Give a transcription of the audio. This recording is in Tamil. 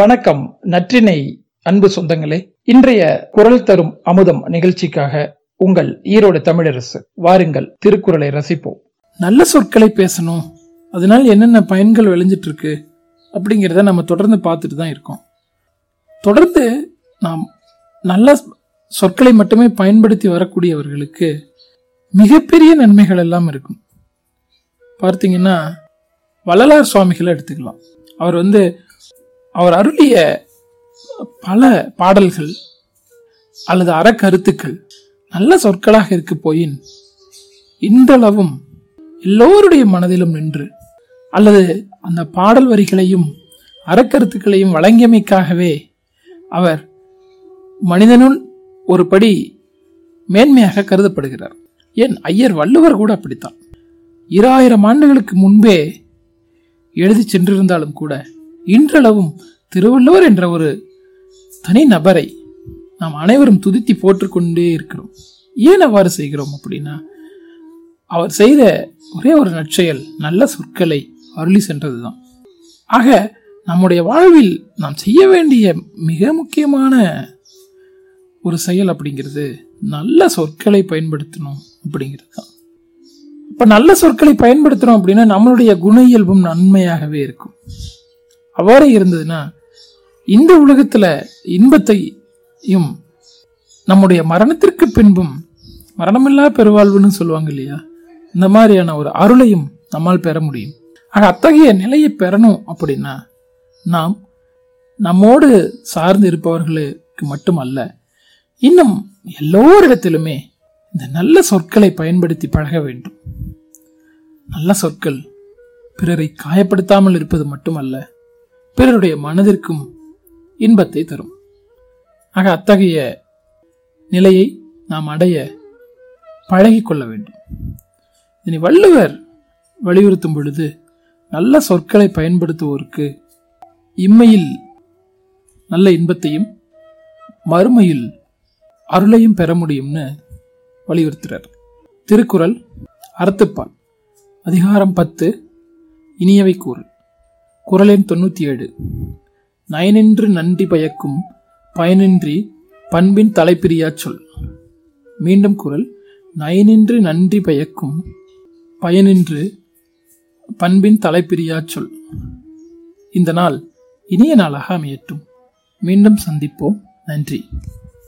வணக்கம் நற்றினை அன்பு சொந்தங்களே. இன்றைய குரல் தரும் அமுதம் நிகழ்ச்சிக்காக உங்கள் ஈரோடு தமிழரசு வாருங்கள் திருக்குறளை ரசிப்போம். நல்ல சொற்களை பேசணும் அதனால் என்னென்ன பயன்கள் விளைஞ்சிட்டு இருக்கு அப்படிங்கிறத நம்ம தொடர்ந்து பார்த்துட்டு தான் இருக்கோம். தொடர்ந்து நாம் நல்ல சொற்களை மட்டுமே பயன்படுத்தி வரக்கூடியவர்களுக்கு மிகப்பெரிய நன்மைகள் எல்லாம் இருக்கும். பார்த்தீங்கன்னா வள்ளலார் சுவாமிகளை எடுத்துக்கலாம். அவர் வந்து அவர் அருளிய பல பாடல்கள் அல்லது அறக்கருத்துக்கள் நல்ல சொற்களாக இருக்க போயின் இன்றளவும் எல்லோருடைய மனதிலும் நின்று அல்லது அந்த பாடல் வரிகளையும் அறக்கருத்துக்களையும் வழங்கியமைக்காகவே அவர் மனிதனுள் ஒரு படி மேன்மையாக கருதப்படுகிறார். ஏன்? ஐயர் வள்ளுவர் கூட அப்படித்தான். இராயிரம் ஆண்டுகளுக்கு முன்பே எழுதி சென்றிருந்தாலும் கூட இன்றளவும் திருவள்ளுவர் என்ற ஒரு தனி நபரை நாம் அனைவரும் துதித்தி போட்டுக்கொண்டே இருக்கிறோம். ஏன் அவ்வாறு செய்கிறோம் அப்படின்னா அவர் செய்த ஒரே ஒரு நற்செயல் நல்ல சொற்களை அருளி சென்றதுதான். ஆக நம்முடைய வாழ்வில் நாம் செய்ய வேண்டிய மிக முக்கியமான ஒரு செயல் அப்படிங்கிறது நல்ல சொற்களை பயன்படுத்தணும் அப்படிங்கிறது தான் இப்போ நல்ல சொற்களை பயன்படுத்துகிறோம் அப்படின்னா நம்மளுடைய குண இயல்பும் நன்மையாகவே இருக்கும். அவ்வாறு இருந்ததுன்னா இந்த உலகத்தில் இன்பத்தையும் நம்முடைய மரணத்திற்கு பின்பும் மரணமில்லா பெருவாழ்வுன்னு சொல்லுவாங்க இல்லையா? இந்த மாதிரியான ஒரு அருளையும் நம்மால் பெற முடியும். ஆக அத்தகைய நிலையை பெறணும் அப்படின்னா நாம் நம்மோடு சார்ந்து இருப்பவர்களுக்கு மட்டுமல்ல இன்னும் எல்லோரிடத்திலுமே இந்த நல்ல சொற்களை பயன்படுத்தி பழக வேண்டும். நல்ல சொற்கள் பிறரை காயப்படுத்தாமல் இருப்பது மட்டுமல்ல பிறருடைய மனதிற்கும் இன்பத்தை தரும். ஆக அத்தகைய நிலையை நாம் அடைய பழகிக்கொள்ள வேண்டும். இதனை வள்ளுவர் வலியுறுத்தும் பொழுது நல்ல சொற்களை பயன்படுத்துவோருக்கு இம்மையில் நல்ல இன்பத்தையும் மறுமையில் அருளையும் பெற முடியும்னு வலியுறுத்துறார். திருக்குறள் அறத்துப்பால் அதிகாரம் பத்து இனியவை கூறு குரலெண் தொண்ணூற்றி ஏழு நயனின்று நன்றி பயக்கும் பயனின்றி பண்பின் தலைப்பிரியா சொல். மீண்டும் குரல் நயனின்று நன்றி பயக்கும் பயனின்று பண்பின் தலைப்பிரியா சொல். இந்த நாள் இனிய நாளாக அமையட்டும். மீண்டும் சந்திப்போம். நன்றி.